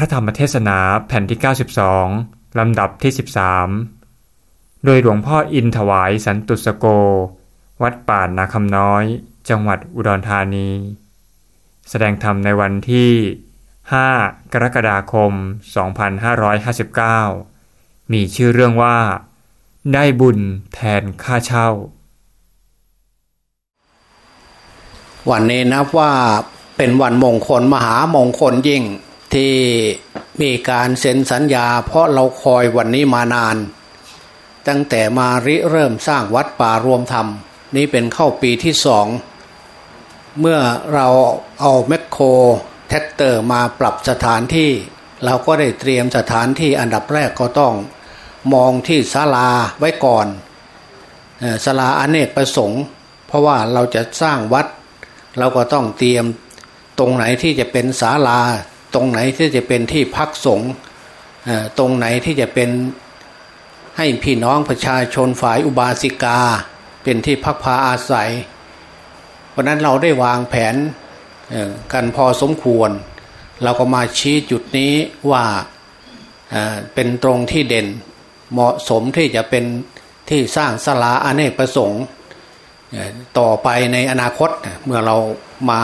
พระธรรมเทศนาแผ่นที่ 92 ลำดับที่ 13 โดยหลวงพ่ออินถวายสันตุสโก วัดป่านนาคำน้อย จังหวัดอุดรธานี แสดงธรรมในวันที่ 5 กรกฎาคม 2559 มีชื่อเรื่องว่า ได้บุญแทนค่าเช่า วันนี้นับว่าเป็นวันมงคลมหามงคลยิ่ง ที่มีการเซ็นสัญญา เพราะเราคอยวันนี้มานาน ตั้งแต่มาริเริ่มสร้างวัดป่ารวมธรรม นี้เป็นเข้าปีที่สอง เมื่อเราเอาแมคโครแทรกเตอร์มาปรับสถานที่ เราก็ได้เตรียมสถานที่อันดับแรกก็ต้องมองที่ศาลาไว้ก่อนศาลาอเนกประสงค์ เพราะว่าเราจะสร้างวัด เราก็ต้องเตรียมตรงไหนที่จะเป็นศาลา รงไหนที่จะเป็นที่พักสงฆ์ตรงไหนที่จะเป็นให้พี่น้องประชาชนฝ่ายอุบาสิกา เป็นที่พักพาอาศัย เพราะนั้นเราได้วางแผนกันพอสมควร เราก็มาชี้จุดนี้ว่าเป็นตรงที่เด่นเหมาะสมที่จะเป็นที่สร้างศาลาอเนกประสงค์ต่อไปในอนาคตเมื่อเรามา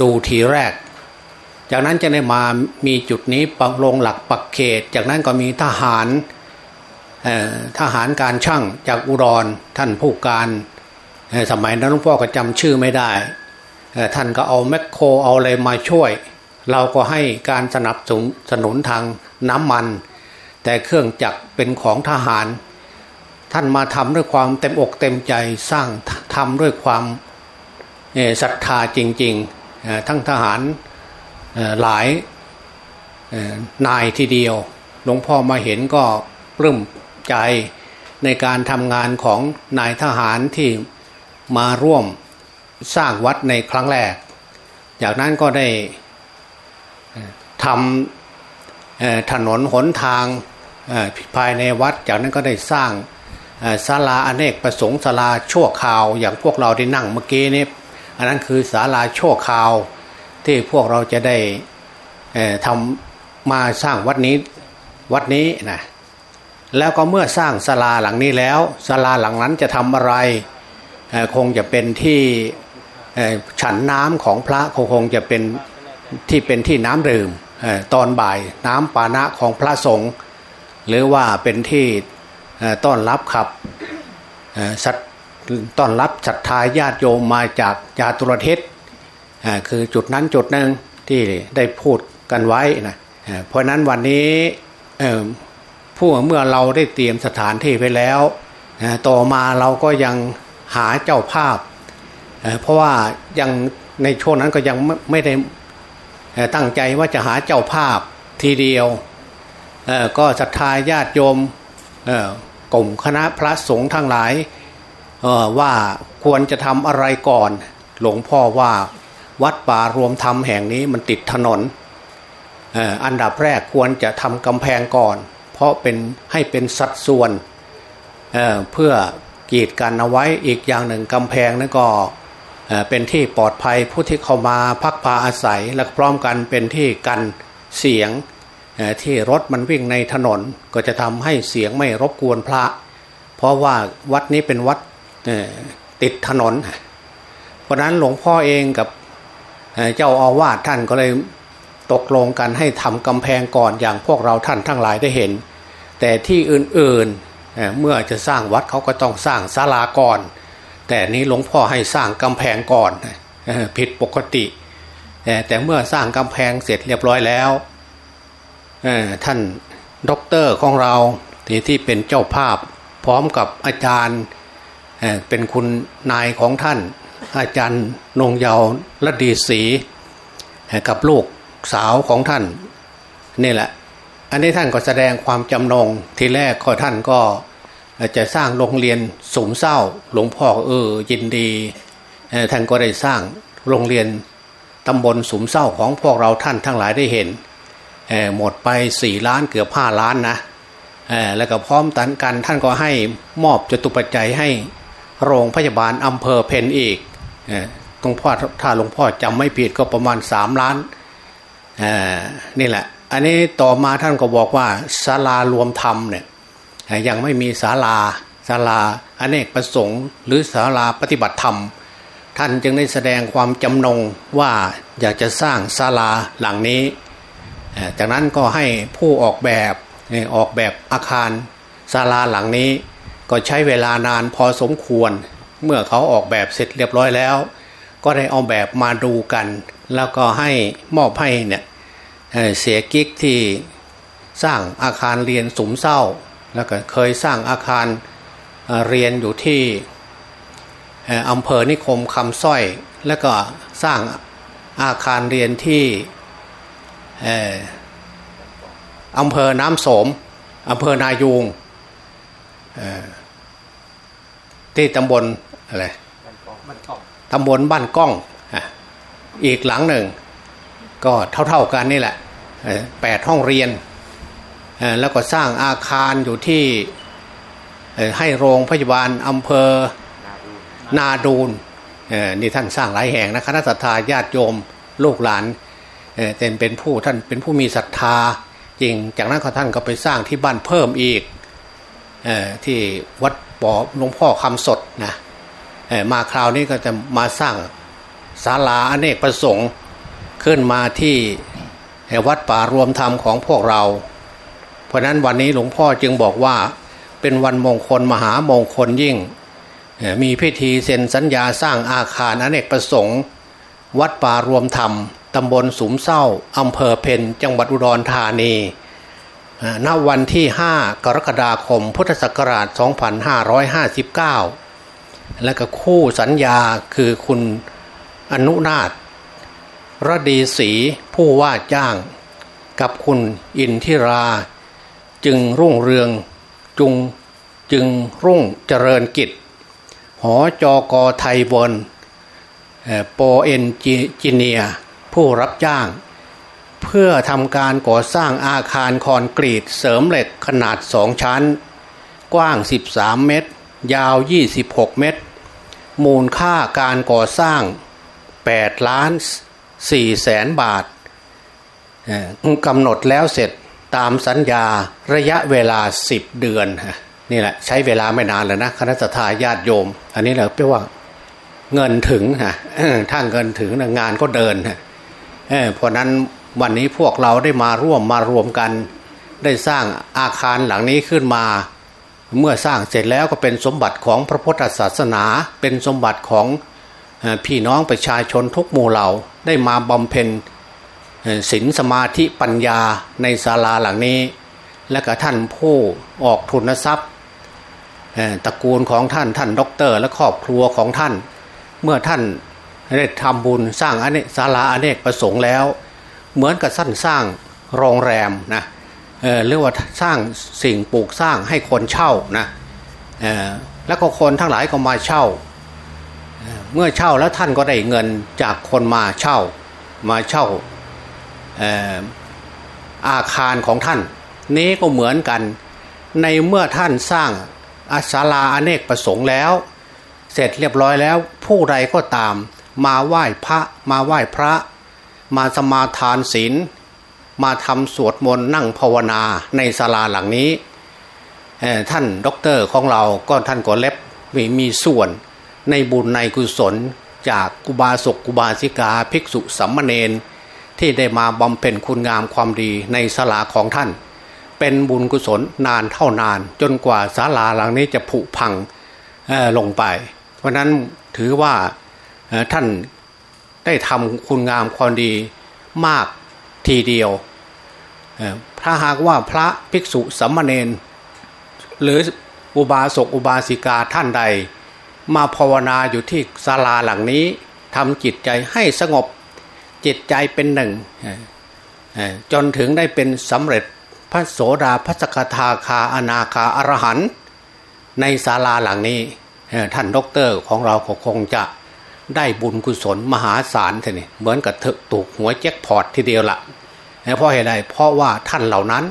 ดูทีแรก จากนั้นจะได้มามีจุดนี้ปักลงหลักปักเขต จากนั้นก็มีทหารทหารการช่างจากอุดรท่านผู้การสมัยนั้นหลวงพ่อก็จำชื่อไม่ได้ ท่านก็เอาแมคโครเอาอะไรมาช่วย เราก็ให้การสนับสนุนทางน้ำมัน แต่เครื่องจักรเป็นของทหาร ท่านมาทำด้วยความเต็มอกเต็มใจสร้างทำด้วยความศรัทธาจริง ๆ ทั้งทหาร หลายนายทีเดียว หลวงพ่อมาเห็นก็ปลื้มใจในการทำงานของนายทหารที่มาร่วมสร้างวัดในครั้งแรก จากนั้นก็ได้ทำถนนหนทางภายในวัด จากนั้นก็ได้สร้างศาลาอเนกประสงค์ศาลาชั่วคราว อย่างพวกเราได้นั่งเมื่อกี้นี้อันนั้นคือศาลาชั่วคราว ที่พวกเราจะได้ทำมาสร้างวัดนี้วัดนี้นะแล้วก็เมื่อสร้างศาลาหลังนี้แล้วศาลาหลังนั้นจะทำอะไรคงจะเป็นที่ฉันน้ำของพระคงจะเป็นที่เป็นที่น้ำดื่มตอนบ่ายน้ำปานะของพระสงฆ์หรือว่าเป็นที่ต้อนรับขับตต้อนรับศรัทธาญาติโยมมาจากยาตุรเทศ คือจุดนั้นจุดหนึ่งที่ได้พูดกันไว้นะเพราะนั้นวันนี้ผู้เมื่อเราได้เตรียมสถานที่ไปแล้วต่อมาเราก็ยังหาเจ้าภาพ เพราะว่ายังในช่วงนั้นก็ยังไม่ได้ตั้งใจว่าจะหาเจ้าภาพทีเดียวก็ศรัทธาญาติโยมกลุ่มคณะพระสงฆ์ทั้งหลายว่าควรจะทำอะไรก่อน หลวงพ่อว่า วัดป่ารวมธรรมแห่งนี้มันติดถนนอันดับแรกควรจะทำกำแพงก่อน เพราะเป็นให้เป็นสัดส่วนเเพื่อกีดกันเอาไว้อีกอย่างหนึ่งกำแพงนั้นก็เป็นที่ปลอดภัยผู้ที่เข้ามาพักพาอาศัยและพร้อมกันเป็นที่กันเสียงที่รถมันวิ่งในถนนก็จะทำให้เสียงไม่รบกวนพระ เพราะว่าวัดนี้เป็นวัดติดถนน เพราะนั้นหลวงพ่อเองกับ เจ้าอาวาสท่านก็เลยตกลงกันให้ทำกำแพงก่อนอย่างพวกเราท่านทั้งหลายได้เห็น แต่ที่อื่นๆเมื่อจะสร้างวัดเขาก็ต้องสร้างศาลาก่อน แต่นี้หลวงพ่อให้สร้างกำแพงก่อนผิดปกติ แต่เมื่อสร้างกำแพงเสร็จเรียบร้อยแล้วท่านด็อกเตอร์ของเราที่ที่เป็นเจ้าภาพพร้อมกับอาจารย์เป็นคุณนายของท่าน อาจารย์นงเยาวรดีศรีกับลูกสาวของท่านนี่แหละ อันนี้ท่านก็แสดงความจำนงทีแรกก็ท่านก็จะสร้างโรงเรียนสมเศร้าหลวงพ่อเออยินดีท่านก็ได้สร้างโรงเรียนตำบลสมเศร้าของพวกเราท่านทั้งหลายได้เห็นหมดไปสี่ล้านเกือบห้าล้านนะแล้วก็พร้อมตันกันท่านก็ให้มอบจตุปัจจัยให้ โรงพยาบาลอำเภอเพนอีกตรงพ่อถ้าหลวงพ่อจำไม่ผิดก็ประมาณสามล้านนี่แหละ อันนี้ต่อมาท่านก็บอกว่าศาลารวมธรรมเนี่ยยังไม่มีศาลาศาลาอเนกประสงค์ หรือศาลาปฏิบัติธรรม ท่านจึงได้แสดงความจำนงว่าอยากจะสร้างศาลาหลังนี้ จากนั้นก็ให้ผู้ออกแบบออกแบบอาคารศาลาหลังนี้ ก็ใช้เวลานานพอสมควร เมื่อเขาออกแบบเสร็จเรียบร้อยแล้ว ก็ได้เอาแบบมาดูกัน แล้วก็ให้มอบให้เนี่ยเสียกิ๊กที่สร้างอาคารเรียนสุมเศร้า แล้วก็เคยสร้างอาคารเรียนอยู่ที่อำเภอนิคมคำสร้อย แล้วก็สร้างอาคารเรียนที่อำเภอน้ำสมอำเภอนายูง ที่ตำบลอะไรตำบลบ้านก้องอีกหลังหนึ่ง ก็เท่าๆกันนี่แหละแปดห้องเรียน แล้วก็สร้างอาคารอยู่ที่ให้โรงพยาบาลอำเภอนาดูนนี่ท่านสร้างหลายแห่งนะคณะสัตยาญาติโยมลูกหลานเต็นเป็นผู้ท่านเป็นผู้มีศรัทธาจริง จากนั้นท่านก็ไปสร้างที่บ้านเพิ่มอีก ที่วัดบ่อหลวงพ่อคำสดนะมาคราวนี้ก็จะมาสร้างศาลาอเนกประสงค์ขึ้นมาที่วัดป่ารวมธรรมของพวกเรา เพราะนั้นวันนี้หลวงพ่อจึงบอกว่าเป็นวันมงคลมหามงคลยิ่ง มีพิธีเซ็นสัญญาสร้างอาคารอเนกประสงค์ วัดป่ารวมธรรมตำบลสุมเศร้าอำเภอเพนจังหวัดอุดรธานี ณวันที่ 5 กรกฎาคม พุทธศักราช 2559 และก็คู่สัญญาคือคุณอนุนาถรดีศรีผู้ว่าจ้าง กับคุณอินทิรา จึงรุ่งเรืองจุงจึงรุ่งเจริญกิจ หอจอกอไทยบนโปเอนจิเนีย ผู้รับจ้าง เพื่อทำการก่อสร้างอาคารคอนกรีตเสริมเหล็กขนาดสองชั้น กว้าง 13 เมตร ยาว 26 เมตร มูลค่าการก่อสร้าง 8 ล้าน4แสนบาทกำหนดแล้วเสร็จตามสัญญาระยะเวลา 10 เดือนนี่แหละใช้เวลาไม่นานแล้วนะคณะทาญาติโยม อันนี้แหละแปลว่าเงินถึงฮะถ้าเงินถึงงานก็เดินฮะเพราะนั้น วันนี้พวกเราได้มาร่วมมารวมกัน ได้สร้างอาคารหลังนี้ขึ้นมา เมื่อสร้างเสร็จแล้วก็เป็นสมบัติของพระพุทธศาสนา เป็นสมบัติของพี่น้องประชาชนทุกหมู่เหล่าได้มาบำเพ็ญศีลสมาธิปัญญาในศาลาหลังนี้ และก็ท่านผู้ออกทุนทรัพย์ตระกูลของท่านท่านด็อกเตอร์และครอบครัวของท่าน เมื่อท่านได้ทำบุญสร้างอเนศาลาอเนกประสงค์แล้ว เหมือนกับท่านสร้างโรงแรมนะเรียกว่าสร้างสิ่งปลูกสร้างให้คนเช่านะแล้วก็คนทั้งหลายก็มาเช่า เมื่อเช่าแล้วท่านก็ได้เงินจากคนมาเช่ามาเช่าอาคารของท่าน นี้ก็เหมือนกันในเมื่อท่านสร้างอาศาลาอเนกประสงค์แล้ว เสร็จเรียบร้อยแล้วผู้ใดก็ตามมาไหว้พระมาไหว้พระ มาสมาทานศีล มาทำสวดมนต์นั่งภาวนาในศาลาหลังนี้ ท่านด็อกเตอร์ของเราก็ท่านก็เลยมีมีส่วนในบุญในกุศลจากอุบาสกอุบาสิกาภิกษุสามเณรที่ได้มาบำเพ็ญคุณงามความดีในศาลาของท่าน เป็นบุญกุศลนานเท่านาน จนกว่าศาลาหลังนี้จะผุพังลงไป เพราะนั้นถือว่าท่าน ได้ทำคุณงามความดีมากทีเดียว ถ้าหากว่าพระภิกษุสัมมาเนนหรืออุบาสกอุบาสิกาท่านใด มาภาวนาอยู่ที่ศาลาหลังนี้ทำจิตใจให้สงบจิตใจเป็นหนึ่ง จนถึงได้เป็นสำเร็จพระโสดาพระสกทาคาอนาคาอรหันในศาลาหลังนี้ท่านด็อกเตอร์ของเราคงจะ ได้บุญกุศลมหาศาลท่นี่เหมือนกับเถกตูกหัวแจ็คพอตทีเดียวละเพราะเหตุใดเพราะว่าท่านเหล่านั้น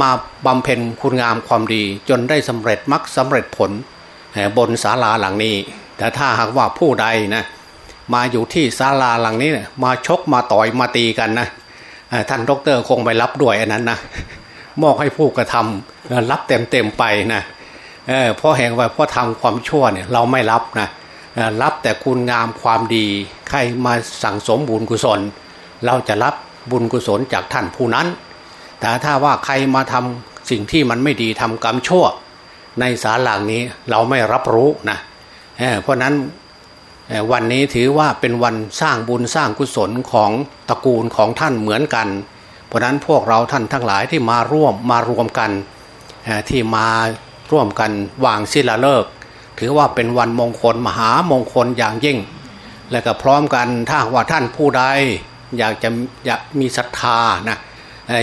มาบำเพ็ญคุณงามความดีจนได้สำเร็จมรรคสาเร็จผลบนศาลาหลังนี้ แต่ถ้าหากว่าผู้ใดนะมาอยู่ที่ศาลาหลังนี้นะมาชกมาต่อยมาตีกันนะท่านดรคงไปรับด้วยอันนั้นนะมอบให้ผู้กระทำรับเต็มเต็มไปนะเพราะแห่งว่าเพราะทำความชั่วเนี่ยเราไม่รับนะ รับแต่คุณงามความดี ใครมาสั่งสมบุญกุศล เราจะรับบุญกุศลจากท่านผู้นั้น แต่ถ้าว่าใครมาทำสิ่งที่มันไม่ดีทำกรรมชั่ว ในสารหลังนี้เราไม่รับรู้นะเพราะนั้นวันนี้ถือว่าเป็นวันสร้างบุญสร้างกุศลของตระกูลของท่านเหมือนกัน เพราะนั้นพวกเราท่านทั้งหลายที่มาร่วมมารวมกันที่มาร่วมกันวางศิลาฤกษ์ ถือว่าเป็นวันมงคลมหามงคลอย่างยิ่ง และก็พร้อมกันถ้าว่าท่านผู้ใดอยากจะอยากมีศรัทธานะ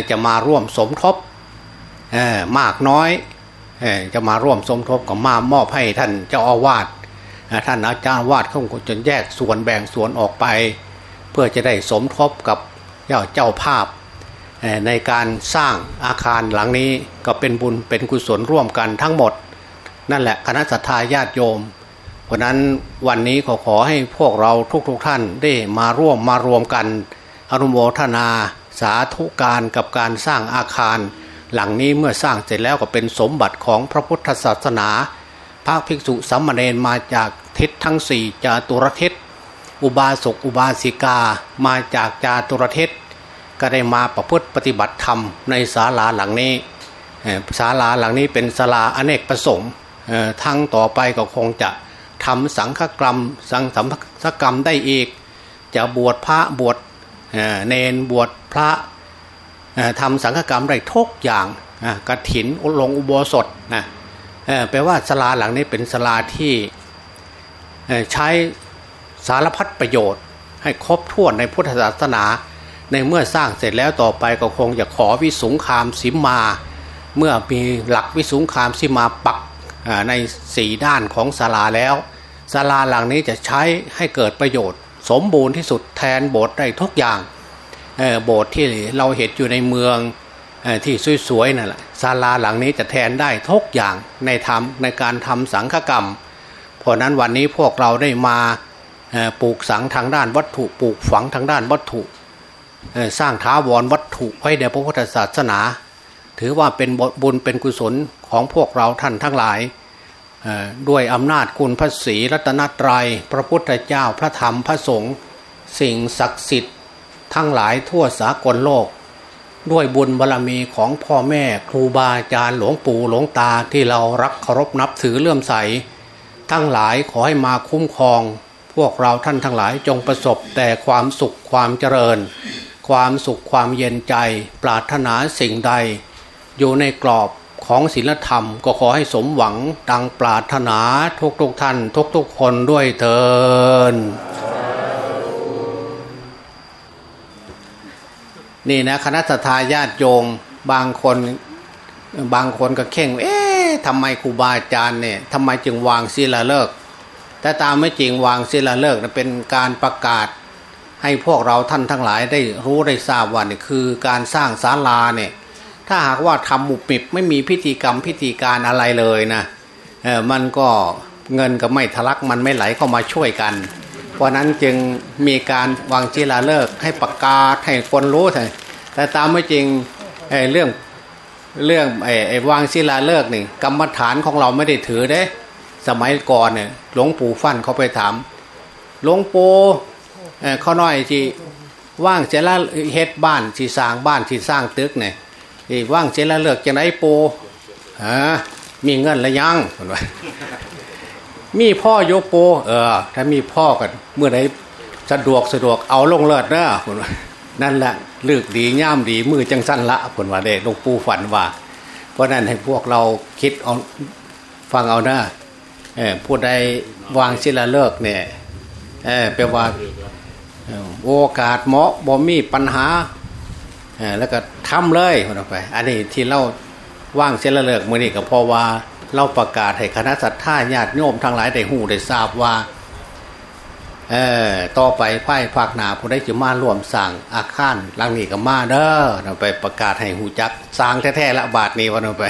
จะมาร่วมสมทบมากน้อยจะมาร่วมสมทบกับมามอบให้ท่านเจ้าอาวาสท่านอาจารย์วาดเขาจนแยกส่วนแบ่งส่วนออกไป เพื่อจะได้สมทบกับเจ้าเจ้าภาพ ในการสร้างอาคารหลังนี้ก็เป็นบุญเป็นกุศลร่วมกันทั้งหมด นั่นแหละคณะสัตยาญาติโยม เพราะนั้นวันนี้ขอขอให้พวกเราทุกๆทท่านได้มาร่วมมารวมกัน อนุโมทนา สาธุการกับการสร้างอาคาร หลังนี้เมื่อสร้างเสร็จแล้วก็เป็นสมบัติของพระพุทธศาสนา พระภิกษุสัมมาเนนมาจากทิศทั้งสี่จาตุรทิศอุบาสกอุบาสิกามาจากจาตุรทิศก็ได้มาประพฤติปฏิบัติธรรมในศาลาหลังนี้ศาลาหลังนี้เป็นศาลาอเนกประสงค์ ทั้งต่อไปก็คงจะทำสังฆกรรม สังสัมฆกรรมได้อีก จะบวชพระบวชเนนบวชพระทำสังฆกรรมได้ทุกอย่างกระถินลงอุโบสถนะแปลว่าศาลาหลังนี้เป็นศาลาที่ใช้สารพัดประโยชน์ ให้ครบถ้วนในพุทธศาสนา ในเมื่อสร้างเสร็จแล้วต่อไปก็คงจะขอวิสุงคามสิมมาเมื่อมีหลักวิสุงคามสิมาปัก ในสีด้านของศาลาแล้วศาลาหลังนี้จะใช้ให้เกิดประโยชน์ สมบูรณ์ที่สุดแทนโบสถ์ได้ทุกอย่างโบสถ์ที่เราเห็นอยู่ในเมืองที่สวยๆนั่นแหละศาลาหลังนี้จะแทนได้ทุกอย่างในทำในการทำสังฆกรรม เพราะนั้นวันนี้พวกเราได้มาปลูกสังทางด้านวัตถุปลูกฝังทางด้านวัตถุ สร้างท้าวรวัตถุไว้ในพระพุทธศาสนา ถือว่าเป็นบุญเป็นกุศลของพวกเราท่านทั้งหลาย ด้วยอำนาจคุณพระศรีรัตนตรยัย พระพุทธเจ้าพระธรรมพระสงฆ์สิ่งศักดิ์สิทธิ์ ทั้งหลายทั่วสากลโลก ด้วยบุญบารรมีของพ่อแม่ครูบาอาจารย์หลวงปู่หลวงตาที่เรารักเคารพนับถือเลื่อมใส ทั้งหลายขอให้มาคุ้มครอง พวกเราท่านทั้งหลายจงประสบแต่ความสุขความเจริญ ความสุขความเย็นใจ ปรารถนาสิ่งใด อยู่ในกรอบของศีลธรรมก็ขอให้สมหวังดังปรารถนาทุกทุกท่านทุกทุกคนด้วยเถิดนี่นะคณะทาญาติโยมบางคนบางคนก็เข่ง เอ๊ะทำไมครูบาอาจารย์เนี่ยทำไมจึงวางศิลเลิก แต่ตามไม่จริงวางศิลเลิกเป็นการประกาศ ให้พวกเราท่านทั้งหลายได้รู้ได้ทราบว่านี่คือการสร้างศาลาเนี่ย ถ้าหากว่าทำมุบมิบไม่มีพิธีกรรมพิธีการอะไรเลยนะเออมันก็เงินก็ไม่ทะลักมันไม่ไหลเข้ามาช่วยกัน เพราะนั้นจึงมีการวางจีลาเลิกให้ประกาศให้คนรู้เถอะแต่ตามไม่จริงเรื่องเรื่องไอ้วางศิลาเลิกนี่กรรมฐานของเราไม่ได้ถือเด้ สมัยก่อนเนี่ยหลวงปู่ฟั่นเขาไปถามหลวงปู่เขาน้อยที่ว่างเสร็จแล้วเฮ็ดบ้านที่สร้างบ้านที่สร้างตึกเนี่ย ว่างเสร็จแล้วเลิกจะไหนปูฮะมีเงินระยังผลว่ามีพ่อโยโป เออ ถ้ามีพ่อกันเมื่อไหรสะดวกสะดวกเอาลงเลิศนะคนว่านั่นแหละเลือกดีย่ามดีมือจังสั้นละคนว่าเด็กลงปูฝันว่า เพราะนั้นให้พวกเราคิดเอาฟังเอานะเออผู้ใดวางศิลาเลิกเนี่ยเออแปลว่าโอกาสเหมาะบ่มีปัญหา แล้วก็ทำเลยคนไป อันนี้ที่เล่าว่างเชลเลิกมื่อนี้ก็เพราะว่าเล่าประกาศให้คณะสัตยาญาติโยมทั้งหลายได้หูได้ทราบว่าเออต่อไปไพ่ภาคนาผู้ได้จะมาร่วมสั่งอาคารลังนี้ก็มาเด้อไปประกาศให้หูจักสร้างแท้ๆละบาทนี้วันไป